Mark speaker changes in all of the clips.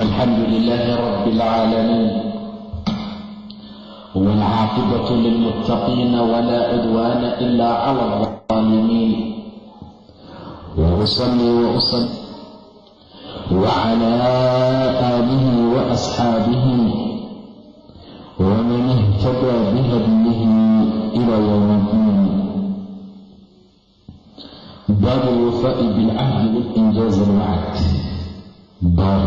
Speaker 1: الحمد لله رب العالمين والعاقبة للمتقين ولا عدوان إلا على الظالمين وأصلي وأصلي وعلى آله وأصحابه ومن اهتدى بهديه إلى يوم الدين baabu alwafaa'i bilcahdi walinjaaz alwacd baab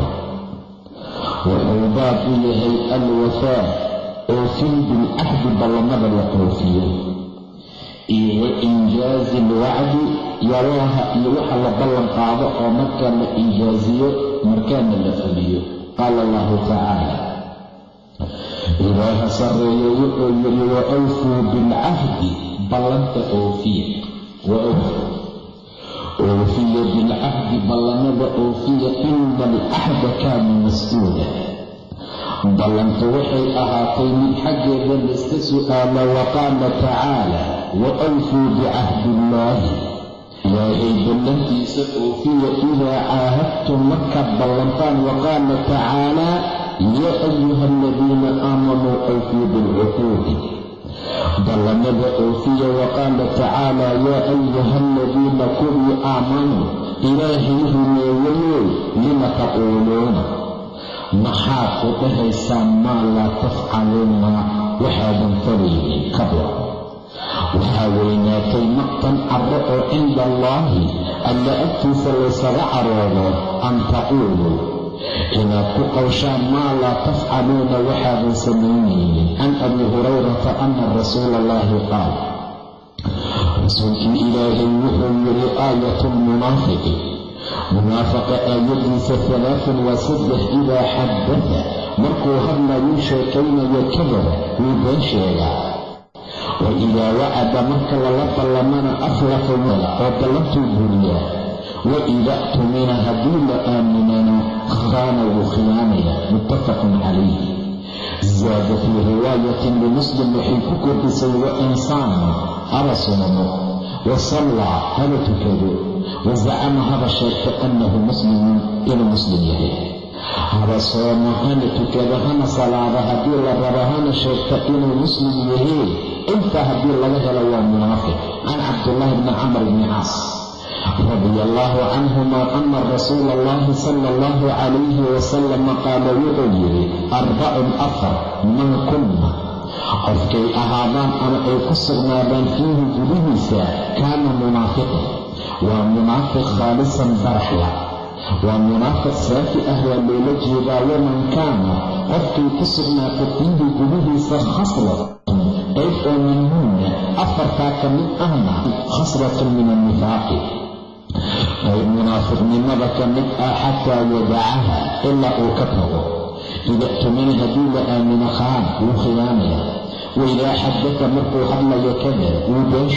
Speaker 1: wuxuu baab u yahay alwafaa oofin bilcahdi ballamada la oofiyo iyo wainjaazi alwacdi yalaaha iyo waxa la ballan qaado oo markaa la injaaziyo markaana la fuliyo qaala allahu tacaala ilaaha sarreeye wuxuu yidhi wa awfuu bilcahdi ballanta oofiya oofiya bilcahdi ballamada oofiya ina alcahda kaana mas'uula ballantu waxay ahaatay mid xaggeeda layska su'aala wa qaala tacaala wa awfuu bicahdi illaahi ilaahay ballantiisa oofiya idaa caahadtum markaad ballantaan wa qaala tacaalaa yaa ayuha aladiina aamanuu awfuu bilcuquudi. Ballamada oofiya wa qaala tacaala yaa ayuha aladiina kuwii aamanuu ilaahay rumeeyayow lima taquuluuna maxaad u dhahaysaan maa laa tafcaluuna? Waxaadan falaynin kabla. Waxaa weynaatay maqtan carro oo cinda allaahi alla agtiisa laysaga caroodo an taquuluu inaad ku qowshaan maa laa tafcaluuna waxaadan samaynaynin can abi hurayrata ana rasuula allaahi qaal. Rasuulkii ilaahay wuxuu yidhi aayatu lmunaafiqi munaafaqa aayadiisa halaafan waa saddex idaa xaddada markuu hadlayuu sheekaynayo kadaba wuu been sheegaa. Wa idaa wacada marka lala ballamana aflafa wala oo ballantuu buriyaa wa ida tumina haddii la aaminana khaana wuu khiyaanaya muttafaqun calayhi. Zaada fii riwaayatin limuslim waxay ku kordhisay wa insaana haba soomo wa sallaa haba tukado wa zacama haba sheegto annahu muslimun inuu muslim yahay. Haba soomo hana tukado hana salaada haddii la rabo hana sheegto inuu muslim yahay intaa haddii laga helo waa munaafiq. Can cabdullaahi bni camr bni caas radia allaahu canhuma ana rasuula allahi sala allahu calayhi wasalama qaala wuxuu yidhi arbacun afar man kunna. Qofkay ahaadaan ama ay ku sugnaadaan fiihi gudihiisa kaana munaafiqan waa munaafiq khaalisan baraxla waa munaafiq saafi ah waa loola jeedaa waman kaana qofkay ku sugnaata fiihi gudihiisa khaslatun qayb oo minhunna afartaa ka mid ahna khaslatun min annifaaqi qayb munaafiqnimada ka mid ah xataa yadacaha ilaa uu ka tago. Ida tumina haddii la aamino khaan wuu khiyaanaya waidaa xadaka markuu hadlayo kada wuu been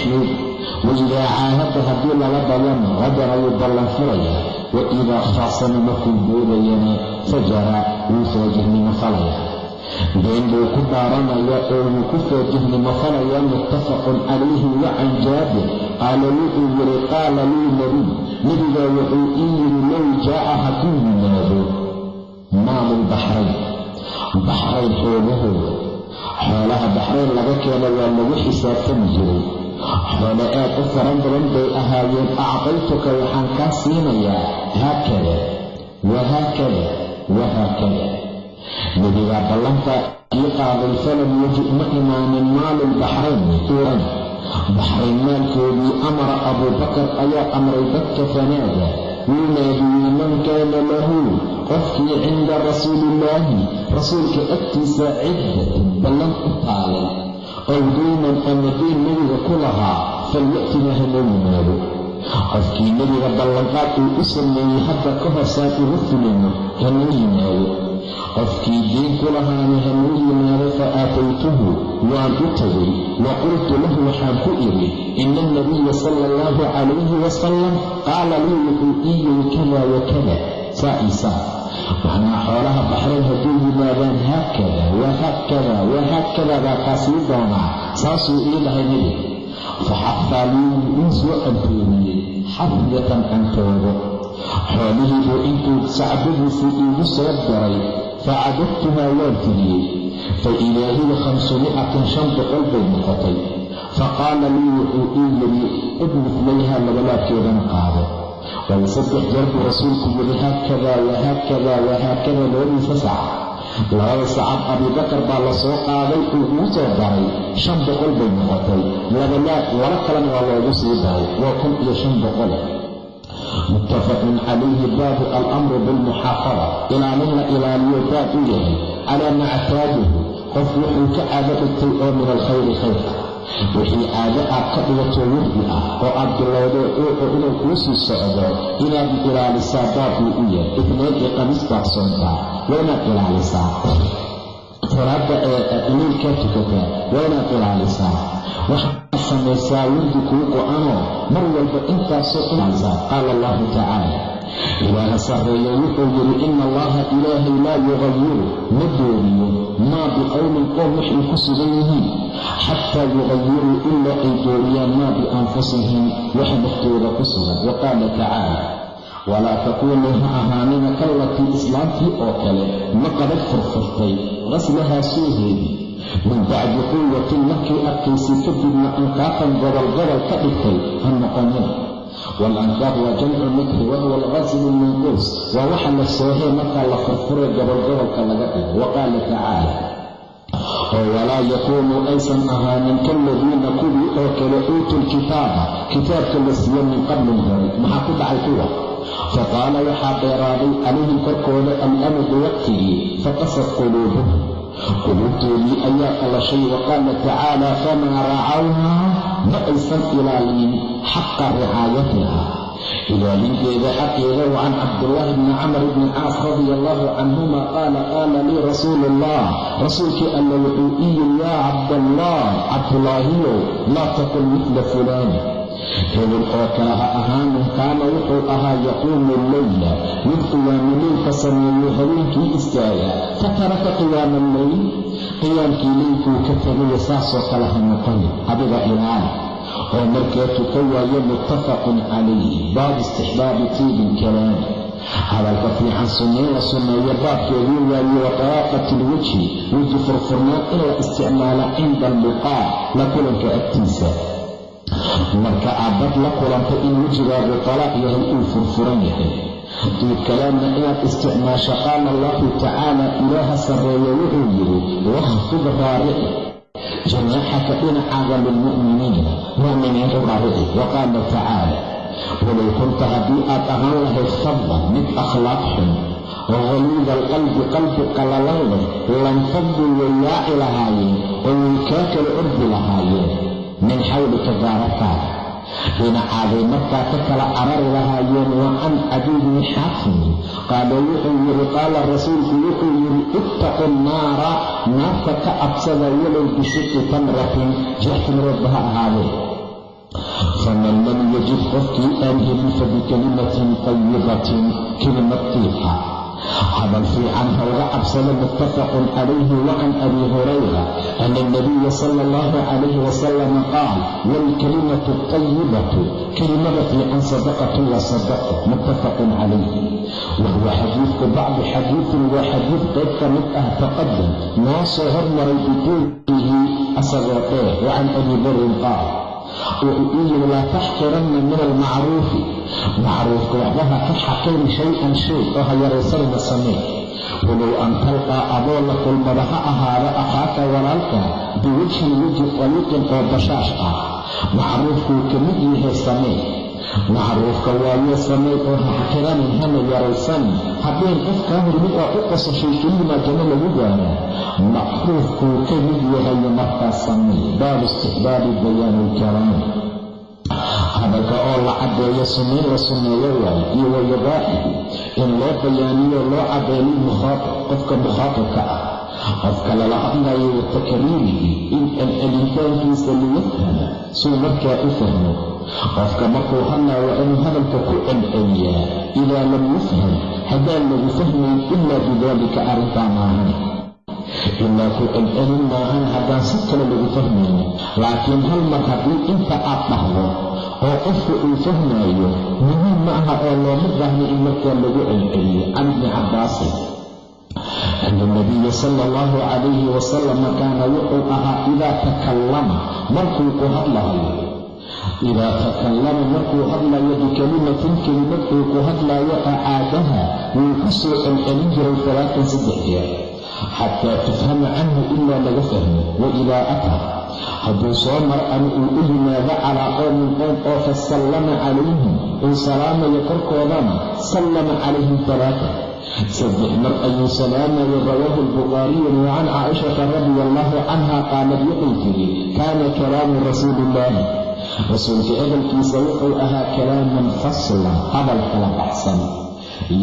Speaker 1: waidaa caahada haddii lala bayana qadara wuu ballanfuraya wa idaa khaasama markuu boodayana fajara wuu faajirnimo falaya been buu ku dhaaranaya oo wuu ku faajirnimo falaya muttafaqun calayhi wa jaabir qaala wuxuu yidhi qaala lii nabiy nebigaa wuxuu ii yidhi low jaaca hadduu yimaado maalulbaxrayn baxrayn xoolahooda xoolaha baxrayn laga keeno waa lagu xisaabtami jiray xoolo aad u faran badan bay ahaayeen. Acdaytuka waxaan kaa siinayaa haakada wahaakada wahaakada nebigaa ballantaa ii qaaday falam yajid ma imaanin maalulbaxrayn uran baxrayn maalkoodii amara abuubakar ayaa amray dadka fanaada wuu man kaana lahu qofkii cinda rasuuliillaahi rasuulka agtiisa ciddatun ballan u taalay ow daynan ama dayn nebiga ku lahaa falya'tina hanoo yimaado qofkii nebiga ballanqaad uu u sameeyey hadda ka horsaan uga fulino hanoo yimaado. Qofkii diin ku lahaana hanuu yimaado fa aataytuhu waan u tegay wa qultu lahu waxaan ku idhi ina alnabiya sala allahu calayhi wasalam qaala lii wuxuu ii yiri kada wa kada saa iisaa macnaa xoolaha baxrayn hadduu yimaadaan haakada wahaakada wahaakada baa kaasii doonaa saasuu ii dhahay nebi faxafaa lii ii soo ampeeriyey xafyatan cantoodo xoolihii buu intuu sacbadiisii iigu soo daray facadadtuhaa waan tiriyey fa idaa hiya khamsumicatin shan boqol bay noqotay faqaala lii wuxuu ii yidhi id miflayhaa labalaabkeedana qaado waayo saddex jeer buu rasuulku yidhi haakadaa wahaakadaa wahaakada labadiisa sac labada sacad abiibakar baa la soo qaaday uu ugu soo daray shan boqol bay noqotay labalaab laba kalena waa loogu sii daray waa kun iyo shan boqol muttafaqun calayhi baabu alamru bilmuxaafada ilaalin la ilaaliyo baab u yahay calaa mactaaduhu qof wuxuu ka caado oo min alkhayri khayrka wixii caado aad ka dhigato wirdi ah oo aad bilowdo uuxu inuu kuu sii socdo inaad ilaalisaa baabuu u yahay itnayn iyo qamiis baad soontaa waa inaad ilaalisaa. Salaada ee iliilkaa tukataa waa inaad ilaalisaa. Waxaad samaysaa wirdi kuu go-anoo mar walba intaasoo qaala allahu tacaala ilaaha sarreeya wuxuu yidhi ina allaha ilaahay laa yuqayiru ma dooriyo maa biqowmin qoom waxay ku sugan yihiin xataa yuqayiruu ilaa ay dooriyaan maa bianfusihim waxa naftooda ku sugan wa qaala tacaala walaa takuunuu ha ahaanina kallatii islaamtii oo kale ma qabad furfurtay qaslahaa sooheedii min bacdi quwatin markay arkaysay kadibna ankaafan gobol gobol ka dhigtay ha noqonina waalankaaf waa jamcu mikri wahuwa alqaslu lmanquus waa waxa la soohee markaa la furfuray gobolgobolka laga dhigo wa qaala tacaala oo walaa yakuunuu aysan ahaanin kaaladiina kuwii oo kale uutuu lkitaaba kitaabka la siiye min qablin hore maxaa ku dhacay kuwa faqaala waxaa dheeraaday calayhim korkooda alamadu waqtigii faqasad quluubuhum quluubtoodii ayaa qalashay wa qaala tacaala famaa racawhaa ma aysan ilaalinin xaqa ricaayatiha ilaalinteeda xaqeeda wa can cabdillaahi bni camr bni caas radia allahu canhuma qaala qaala lii rasuulu allah rasuulkii alla wuxuu ii yiri yaa cabdallah cabdulaahiyow laa takun midla fulaani hebel oo ha ahaanin kaana wuxuu ahaa yaquumu leyla. Mid leylka sameeyo habeenkii istaaga fataraka qiyaama alleyl qiyaamkii leylkuu ka tegaya saasoo kale ha noqonin adiga ilaali oo markee tuka waayo muttafaqun calayh baabu istixbaabi tiibi lkalaami hadalka fiican sunnayn la sunneeyo baabkeeduu waaye wa daraaqati lwejhi weji furfurnaan in la isticmaalo cinda alliqaa la kulanka agtiisa marka aad dad la kulanta in wejigaagu talaaq yahay uu furfuran yahay duub kalaamna inaad isticmaasho qaala allahu tacaala ilaaha sarreeya wuxuu yidhi wakhfid raarici janaaxaka dhinacaaga lilmu'miniina. Mu'miniinta raarici wa qaala tacaala walow kunta haddii aad ahaan lahayd fadlan mid akhlaaq xun haliida alqalbi qalbi qallalan leh lanfaddu way yaaci lahaayeen oo way kaa kala ordi lahaayeen min xawlika gaararkaada dhinacaaday markaa ka kala carari lahaayeen wa can cadiibni xaafimi qaala wuxuu yidhi qaala rasuulku wuxuu yidhi ittaqu nnaara naarta ka cabsada walow bishiqi tamratin jeex timroodba ha ahaadee faman lam yajid qofkii aan helin fabikalimatin tayibatin kelimad tiiqa hadal fiican ha uga cabsado muttafaqun calayhi wa can abi hurayra ana alnabiya sala allahu calayhi wasalama qaal waalkalimatu altayibatu kelimada fiican sadaqatun wa sadaqo muttafaqun calayhi wahuwa xadiidku bacdu xadiidin waa xadiid qayb ka mid ah taqadam noo soo hormaray biduuqihi asagoo dheer wa abi darin qaal wuxuu laa taxqiranna min almacruufi macruufka waxbaha ka xaqin shay-an shay oo ha yaraysanna samee walow an talqaa adoo la kulmada ha ahaada akhaaka walaalka biwajhin weji qaliiqin oo bashaash ah macruufkuu ka mid yahay samee macruufka waayee samee oo ha xaqiranin hana yaraysanin haddeen qofkaa hormid oo u qosashay kelimaa janno lagu gaaraa macruufkuu ka mid yahay markaas samee baabu istixbaabi bayaani ilkalaam hadalka oo la caddeeyo sunnayn la sunneeyo waayo iyo wayabaaxihi in loo bayaaniyo loo caddeeyo lilmukhaatab qofka mukhaatabka ah qofka lala hadlayo wa takriirihi in celcelintaankiisa liyafhama suu markaa u fahmo qofka markuu hadlaa waa inuu hadalka ku celceliyaa idaa lam yufham haddaan lagu fahmayn ilaa bidaalika arrintaa maahan ilaa ku celcelin maahan haddaan si kale lagu fahmayno laakiin hal mar haddii inta aad dhahdo oo qofka uu fahmaayo muhiim ma aha oo looma baahna in markaa lagu celceliyo can ibni cabbaasin ana nabiya sala allahu calayhi wasalama kaana wuxuu ahaa idaa takallama markuu ku hadlahayo idaa takallama markuu hadlayo bikelimatin kelimad uu ku hadlaayo acaadaha wuu ku soo celcelin jiray talaatan saddex jeer. Xataa tufhama canhu ilaa laga fahmo wa idaa ataa hadduu soo maro ama uu u yimaado calaa qowmin qowm oo fa sallama calayhim uu salaamayo korkoodana sallama calayhim talaata saddex mar ayuu salaamayay rawaahu albukhaariyu wa can caaishata radia allahu canha qaalad waxay tiri kaana kalaamu rasuuli illaahi rasuulka hadalkiisa wuxuu ahaa kalaaman faslan hadal kala baxsan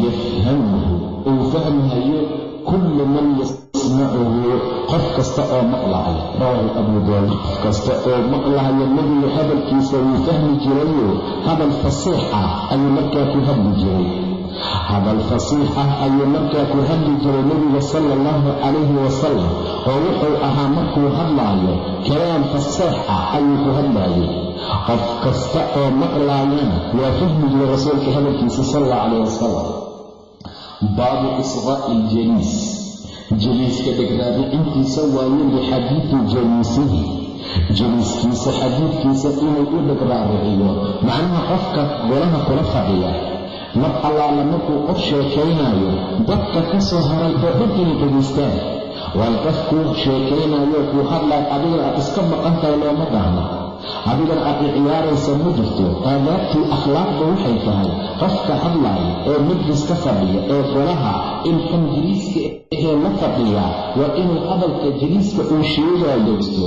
Speaker 1: yafhamuhu uu fahmhayo kullu man yasmacuhu qof kasta oo maqlahayo rawaahu abu daawuud qof kasta oo maqlahayo nebigu hadalkiisa wuu fahmi jirayo hadal fasiix ah ayuu markaa ku hadli jiray hadal fasiix ah ayuu markaa ku hadli jiray nebiga sala allahu calayhi wasalam oo wuxuu ahaa markuu hadlaayo kalaam fasiix ah ayuu ku hadlaayay. Qof kasta oo maqlaayana waa fahmi jiray rasuulka hadalkiisa sala allahu calayh wasalam baabu isqaa'i iljaliis jaliiska dhegraadicintiisa waaye lixadiidi jaliisihi. Jaliiskiisa xadiidkiisa inuu u dhegraariciyo macnaha qofka golaha kula fadhiya mar allaala markuu qof sheekaynaayo dadka ka soo haray oo dhan inay dhegaystaan waay qof kuu sheekaynayo kuu hadlay adiga aad iska maqan tahay looma baahna. Adigan aad i ciyaaraysa ma jirto. Aadaabtii akhlaaqda waxay tahay qofka hadlaaya ee majliska fadhiya ee golaha ilkan jiliiska ahee la fadhiya waa inuu hadalka jiliiska uu sheegayogsto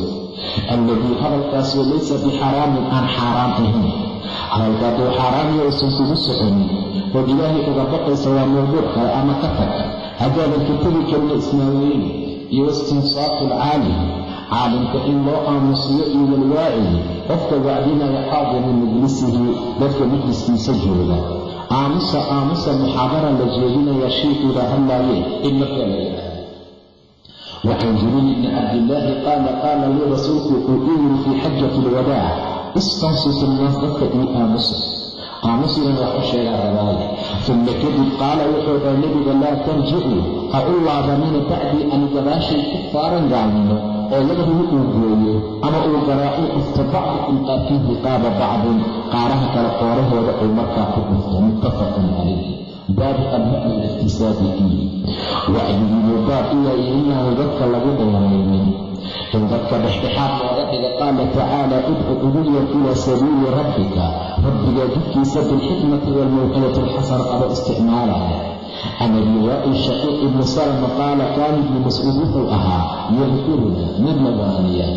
Speaker 1: alladii hadalkaasoo laysa bixaraamin aan xaaraam ahayn hadalka hadduu xaaraamiyo uusan kugu soconin ood ilaahay uga baqaysa waa mawduuc kale ama ka tag. Haddaadan ka tegi karina ismaaweyne iyo istinsaatu alcaalim caalimka in loo aamusiyo iyo walwaacidi qofka wacdinaya xaadiri majlisihi dadka majliskiisa jooga. Aamusa aamusa muxaadara la jeedinaya shiikuula hadlaayeen in markaa la yidhaahdo wacan jiriil bni cabdillaahi qaala qaala lii rasuulku wuxuu u yiri fii xajati alwadaac istansitu nnaas dadka ii aamusa aamusigan wax u sheegaa rabaaye uma kadib qaala wuxuu dhahay nebiga laa tarjicuu ha u laabanina bacdii an gadaashay ku faaran gaalnimo oo yadahu uu gooyo ama uu garaacu dhufto bacdukum qaarkii riqaaba bacdin qaaraha kale qoorahooda uu markaa ku dhufto muttafaqun calayh baabu alma'ni liftisaabi fiih wacdigiibuu baab u inaanu dadka lagu dheeraynin in dadka dhexdhexaad looga dhiga qaala tacaala idcu uduyan ilaa sabiili rabbika. Rabbigaa jidkiisa bilxikmati waalmawcidati alxasana adoo isticmaalaya can abi waa'il shaqiiq ibni salama qaala kaana ibnu mascuud wuxuu ahaa yadkuruna midna waaniya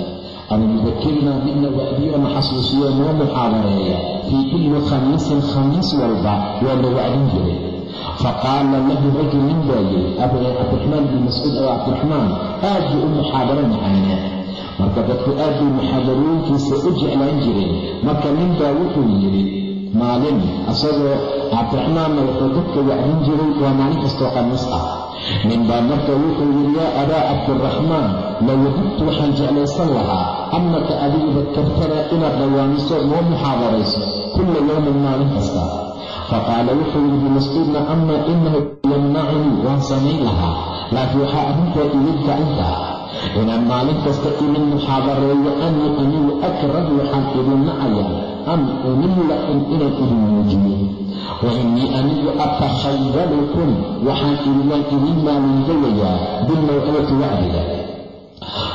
Speaker 1: ama yudakirna midna wacdiyona xasuusiyo noo muxaadareeya. Fii kulli khamiisin khamiis walba waa la wacdin jiray faqaala lahu rajul nin baa yiri cabdiraxmaan ibni mascuud oo cabdiraxmaan aad buu u muxaadaro macaana marka dadku aad bay muxaadarooyinkiisa u jeclaan jireen marka nin baa wuxuu yidhi maalin isagoo cabdiraxmaanna wuxuu dadka wacdin jiray waa maalin kastoo khamiis ah nin baa marka wuxuu yidhi yaa abaa cabdiraxmaan lawadidtu waxaan jeclaysan lahaa annaka adigu dakartana inaad dhawaaniso noo muxaadarayso kulla yowmin maalin kasta faqaala wuxuu yidhi mascuudna amaa inahu yamnacunii waan samayn lahaa laakiin waxaa arrintaa idin gacintaa inaan maalin kasta idin muxaadareeyo anii anigu akrahu waxaan idin nacayaa an inaan idin muujiyo wa anigu atakhayalukum waxaan idinwaan idin maalindayayaa bilmawcidati wacdiga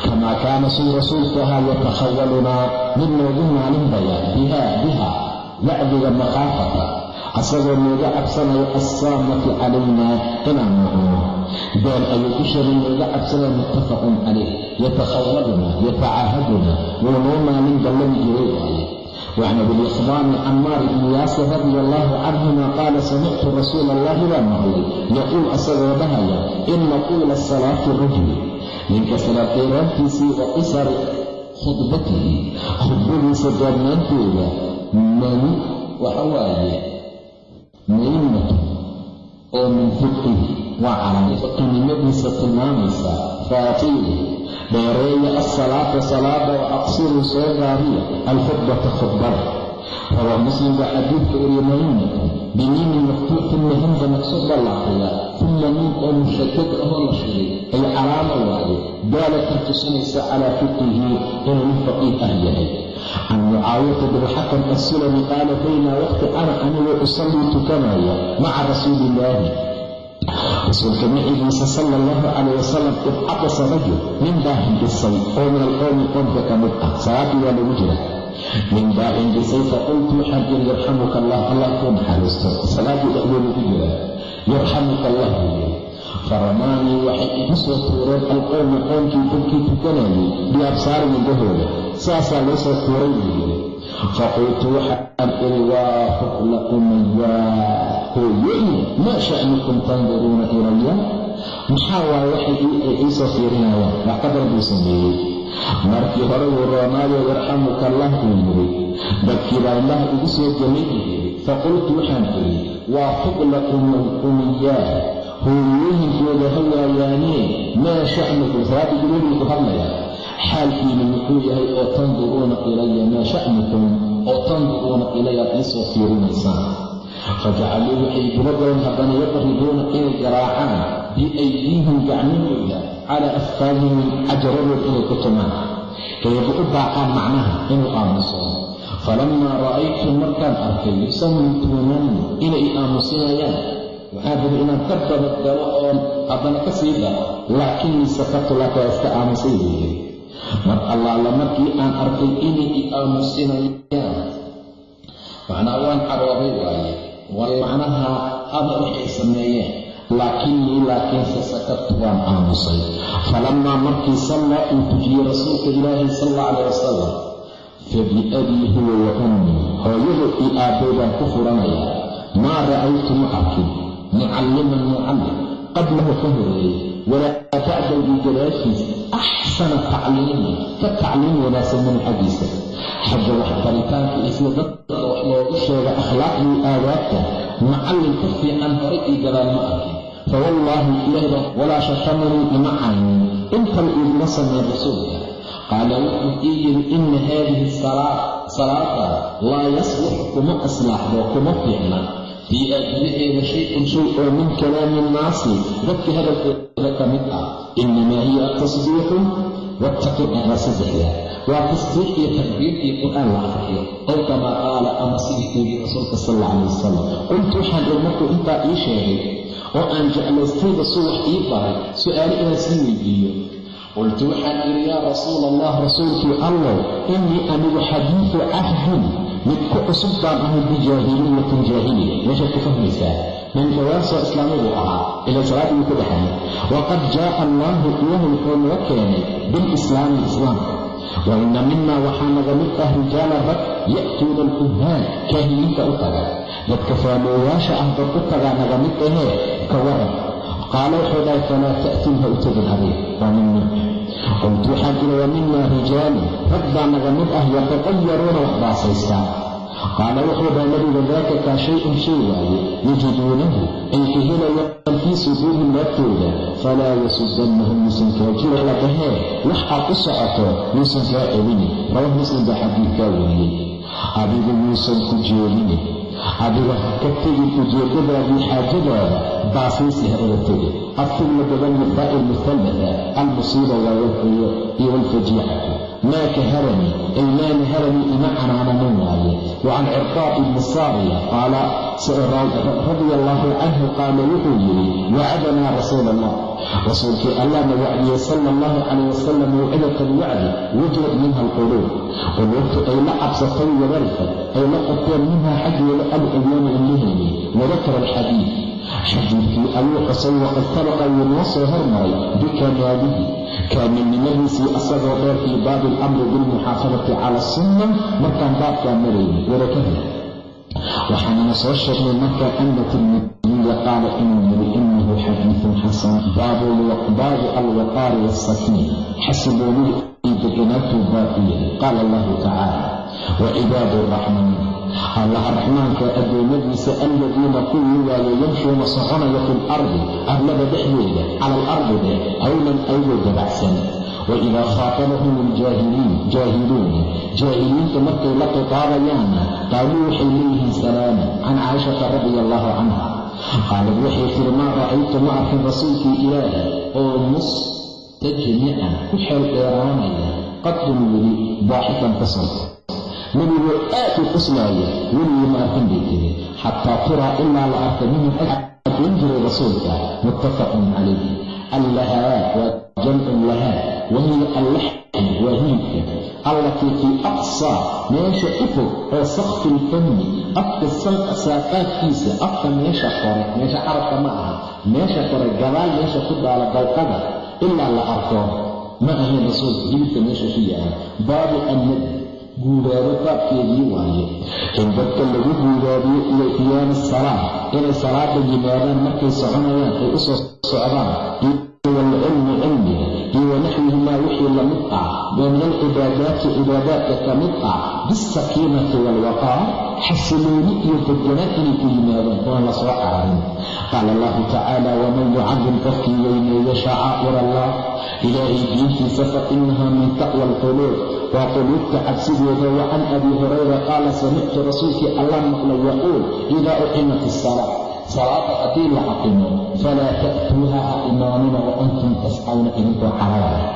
Speaker 1: kamaa kaana suu rasuulku ahaa yatakhawalunaa mid noogu maalindaya biha biha wacdiga makhaafata asagoo nooga cabsanaya assaamati calaynaa inaan maqno beel ayuu ku sheegay nooga cabsanaya muttafaqun calayh yatakhawaluna yatacaahaduna wuu noo maalin ballan jiray waaye وعن أبي الإخبان عمار بن ياسر رضي الله عنهما قال سمعت رسول الله baa maqlay yaquul asagoo dhahaya ina quula salaati rajuli ninka salaaddeeraantiisii wa qisari khudbatihi khudbadiisa gaabnaanteeda mani waxa waaye maynatu oo min fiqihi waa calaamad fiqinimadiisa tilmaamaysa faatiili dheereeya asalaata salaada wa soo gaariya alkhudbata khudbada rawaa muslim baa xadiidka wariye maynatu bimiinin maftuuxin mahinda maqsuuda la aqriya uma miin oo mushadad ahoo la shigay ay calaama waaye daalatan tusinaysa calaa fiqihi inuu nin faqiih ah yahay can mucaawiyata bni xakam assulami qaala baynaa waqti ana anigoo usallii tukanaya maca rasuuli rasuulka macigiisa sala allahu calayh wasalam id cabasa rajul nin baa hindhisay oo min alqowmi qoomka ka mid ah salaaddii waa lagu jira nin baa hindhisay faqultu waxaan yarxamuka allah allah kuu naxariisto salaaddii dhexdeeda ku jira yarxamuka allah faramaanii waxay igu soo tuureen alqowmi qoomkii dadkii tukanayay biabsaari indhahooda saasaa loo soo tuuray buu yiri faqultu waxaan iri waa fukla umayaa hooyooyin maa sha'nukum tanduruuna ilaya maxaa waaye waxay iisoo fiirinayaan wax buu sameeyey markii hore wuu roonaayo yarxamuka allah buu yiri dadkii baa indhaha igu soo gelay buu yiri faqultu waxaan iri waa fukla umiyaa hooyooyinkooda ha waayaanee maa sha'nukum? Salaada gurigii ku hadlaya xaalkiina muxuu yahay oo tanduruuna ilaya maa sha'nukum? Oo tanduruuna ilayaad iisoo fiirinaysaan fajacaluu waxay galeen haddana yaqribuuna inay garaacaan biaydiihim gacmahooda calaa afkaahihim cajaradooda inay ku tumaan kayba u baaqaan macnaha inuu aamuso? Falammaa ra'aytu markaan arkay yusamituunani inay aamusinayaan waxaan rabi inaan ka dabadgalo oon haddana ka sii daro laakinnii waa iska aamusay buu yiri mar allaala markii aan arkay inay i aamusinayaan. Macnaa waan carooday waaye wal macnaha ama waxay sameeyeen laakinnii laakiinse sakadtu waan aamusay. Falammaa markii sallaa uu tujiyey rasuulka ilaahi sal alla calayh wasalam fabiabii huwa wa ummii hooyadu io aabbay baan ku furanayaa maa ra'aytu ma arkin? Mucalliman mucallim qablahu ka horeeyey walaa bacdahu io gadaashiis axsana tacliima ka tacliim wanaagsan min xaggiisa xagga waxbaritaanka iyo sida dadka wax loogu sheega akhlaaqdii aadaabta macallin ka fiican horay io gadaal ma arkin. Fa wallaahi ilaahba walaa shatamanii ima caynin intan iiguma sameyn rasuulka qaala wuxuu ii yidhi ina haadihi salaata laa yaslux kuma islaaxdo kuma fiicna fii aadinaheeda shay-un shay oo min kalaami innaasi dadka hadalkooda ka mid ah inamaa hiya atasbiixu waataqwa saddexda waa tasbiix iyo takbiir iyo qur'aan la akhriyo ow kamaa qaala ama sidii uu yiri rasuulka sal alla calayh wasalam qultu waxaan iri markuu intaa ii sheegay oo aan jeclaystayba suu wax ii baray su'aalo inaan sii weydiiyo qultu waxaan idhi yaa rasuula allah rasuulkii allow innii anigu xadiidu cahdin mid ku cusub baan ahay bijaahiliyatin jaahiliya meeshaad ku fahmaysaa? Min dhawaasoo islaamadu ahaa ila salaadii wuu ku dhaxayay waqad jaa'a allaahu ilaahay wuxuu naga keenay bilislaami islaamka wa minaa waxaa naga mid ah rijaala rag ya'tuuna alkuhaan kaahiliinta u taga. Dadka faalooyaasha ah dad u tagaa naga mid ahee ka waran qaala wuxuu dhahay falaa ta'tin ha u tegin adiga waa minna qultu waxaan iri wa minaa rijaalun rag baa naga mid ah yataqayaruuna wax baasaystaan qaala wuxuu dhahay nabiga daaka kaa shay-un shay waaye yajiduunahu ay ka helayaan fii suduurihim laabtooda falaa yasudannahum yuusan kaa jira la dhahee wax aad socoto yuusan kaa celini rawah muslim baa xadiidkaa wariyey adigu yuusan ku jeelini adiga ha ka tegin ujeeddadaadii xaajadaada baasiisi ha uga tegin aftigla badan midaa'i lmuhallada almusiiba waawaxiyo iyo walfajiicatu maa ka harani ay maa naharani ima canaananin waaye. Wacan cirqaab ibni saariya qaala radia allaahu canhu qaala wuxuu yidhi wacadanaa rasuula allah rasuulkii allahna wacdiyey sala allahu calayh wasalam mawcidatan wacdi wajrat minha alquluub quluubtu ay la cabsatay wadalfad ay la qabteen minha xaggeeda alcuyuunu indhaheeni wadakara alxadiid xadiidkii ayuu xusay waqad sabaqa wuu noo soo hormaray bikamaalihi kaamilnimadiisii asagoo dheer fii baabi alamri bilmuxaafadati cala asunna markaan baabkaa marayni warakahla waxaanana soo sheegnay markaa ana tirmidiya qaala inuu yiri inahu xadiidun xasan baabu alwaqaari wasakiin xasiloonida iyo deganaantuu baabu yahay qaala allahu tacaala wacibaadu raxmaan allaha raxmaanka addoommadiisa alladiina kuwii waaye yamshuuna soconaya fi lardi arlada dhexdeeda cala alardi dheh howlan ayagoo dabacsan. Waidaa khaatabahum aljaahiliin jaahiluun jaahiliinta markay la khitaabayaanna qaaluu waxay leeyihiin salaama can caaishata radia allahu canha. Qaalad waxay tiri maa ra'aytu ma arkin rasuulkii ilaahi? Oo mustajmican ku xeel dheeraanaya qadun weli daaxikan qosol nebigoo aad u qoslaaya weligii ma arkin bay tiri. Xataa turaa ilaa la arka minhu adin jiray rasuulka muttafaqun calayh allahaa waa jamcun lahaa wahiya allaxm waa hilibka allatii fii meesha u fog oo sakfi lfami afka saaqaadkiisa afka meesha kore meesha carabka ma aha meesha kore gadaal meesha ku daala dalqada ilaa la arko. Ma ahayn rasuulka hilibka meesha ku yaalla. Baabu annad guubaabo baabkeedii waaye. In dadka lagu guubaabiyo iyo qiyaami salaa inay salaada yimaadaan markay soconayaan ay u socdaan walcilmi cilmiga iyo wanaxwihimaa wixii la mid ah min alcibaadaati cibaadaadka ka mid ah bisakiinati waalwaqaar xasilooni iyo deganaan inay ku yimaadaan oon la soo cararin qaala allahu tacaala waman yucadim qofkii weyneeyo shacaa'ir allah ilaahay diintiisa fa inaha min taqwa alquluub waa quluubta cabsideeda wa can abi hurayra qaala samictu rasuulkii allah maqlay yaquul idaa uqimat isalaa salaada haddii la aqimo falaa ta'tuuha ha imaanina wa antum tascawna idinkoo cararaya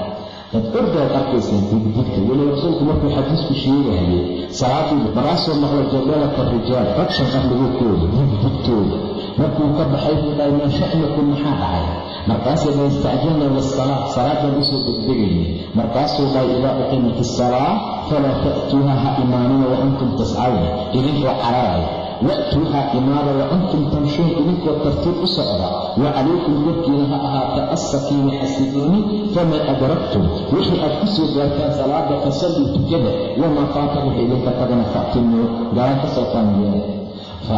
Speaker 1: dad ordaad arkaysaa digdigta weli rasuulku markuu xadiisku sheegahayay salaadii baraasoo maqla jadalata rijaal rag shanqar lagukooda digdigtooda markuu ka baxay buu dhahay maa sha'nakum maxaa dhacay markaasay la istacjalna wasalaa salaadan u soo degdegayna markaasuu dhahay idaa uqimat isalaa falaa ta'tuuha ha imaanina wa antum tascawna idinkoo cararaya wa'tuuha imaada wa antum tamshuun idinkoo tartiib u socda wa calaykum korkiina ha ahaata assakiina xasilooni famaa adraktum wixii aad ku gaartaan salaada fasallii tukada wamaa faata wixii idinka tagana fa'timuu garan ka soo taanyeela fa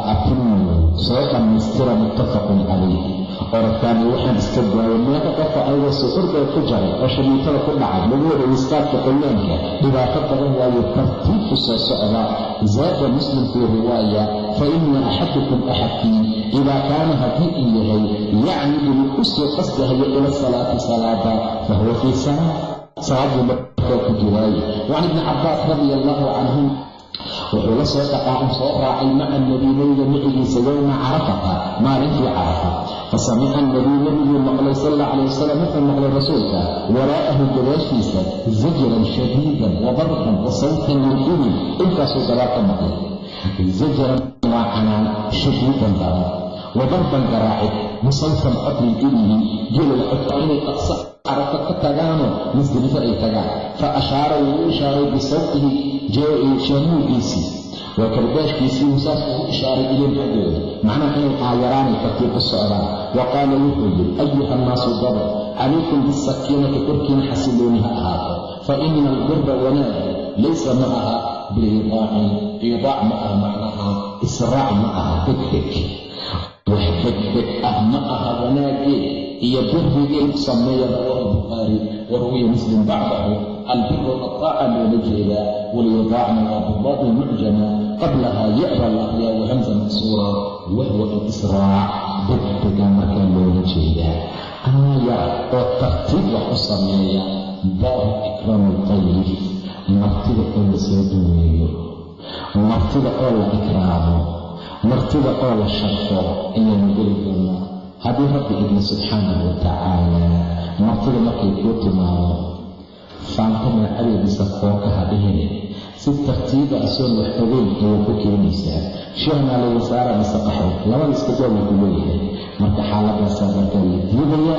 Speaker 1: soo dhammaystira muttafaqun calayh orodkaani waxaan iska daayay meeqa qofa ayagoo ku jaray oo shamiitada ku dhacay lagu wada wistaadka qoyaanka dhibaato badan waayo tartiibku soo socda zaada muslim fii riwaaya fa ina axadukum axadkii idaa kaana haddii uu yahay yacnidu mid u qasdahayo ila salaati salaada fa huwa fii salaa salaaduu markaa ku jiraaye wacan ibni cabbaas radia allahu canhum wuxuu la soo dhaqaa soo raacay maca nabiga micigiisa yowma carafata maalintii carafa fasamica nabiy nabiguu maqlay sal alla calay wasalam wuxuu maqlay rasuulka waraa'ahu gadaashiisa zajran shadiidan wa wa sawtan lilibil intaasuu gadaal ka maqlay zajran waa canaan shadiidan daran wa darban garaacid musawtan cod lilibili gelal codka inay dhaqsa carafa ka tagaano masdelifa ay tagaan fa ashaara wuu ishaaray bisawtihi shaamuugiisii waa karbaashkiisii uu saas ugu ishaaray ileen xaggooda macnaha inay aayaraanay tartiib u socdaan wa qaala wuxuu yidhi ayuha annaasu daba calaykum bisakiinati korkiina xasilooni ha ahaato fa ina albirra wanaaga laysa ma aha biidaacin iidaac ma aha macnaha israac ma aha degdeg wax degdeg ah ma aha wanaagee iyo birrigee sameeya rawaahu bukhaari wa muslim bacdahu albiru ataaca loola jeedaa waliidaacna waa mucjama qablaha ya'ba la akhriyaa wahamsa maksuura wahwa alisraac degdega markaa loola jeedaa aaya oo tartiib wax u sameeya baabu ikraamu ltayif martida oo la soo duweeyo martida oo la ikraamo martida oo la sharfo ayaanu geli doonaa. Haddii rabbi subxaanahu wa tacaala martida markay kuu timaado faanta magacadeediisa kooka ha dhihine si tartiiba asoon wax ogeyn ayay ku keenaysaa. Sheehnaa laga saara mise qaxow labada iska jaaway ku leeyahay. Marka xaaladaasaa markaa la diidaya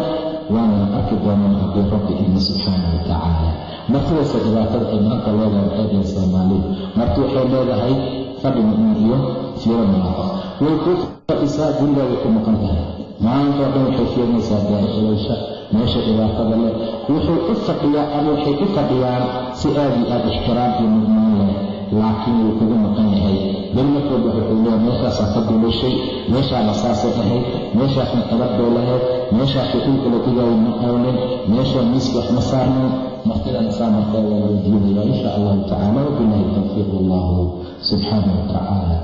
Speaker 1: waanana arki doonaan haddii rabbi idin subxaanahu wa tacaala martidaasa dhibaatada ay maanta leedahay waxay soomaalidu marti waxay leedahay fadhi mu'min iyo fiiro munaafiq way kuu fadhisaa gurigaa way ku maqan tahay maantao dhan waxay fiirinaysaa daa'iraysha meesha dhibaatada leh wuxuu u fadhiyaa ama waxay u fadhiyaan si aad iyo aad ixtiraam iyo mudnaan leh laakiin wuu kugu maqan yahay. Bel markooda wuxuu leeya meeshaasaa ka dulashay meeshaana saasay ahayd meeshaasna qabad bay lahayd meeshaasay dhulka la dhigaayo ma qownin meeshaa miiska wax ma saarnin martidana saa markaa waa weydiinaya insha allahu tacala wabilahi tawfiiq allahu subxaana wa tacaala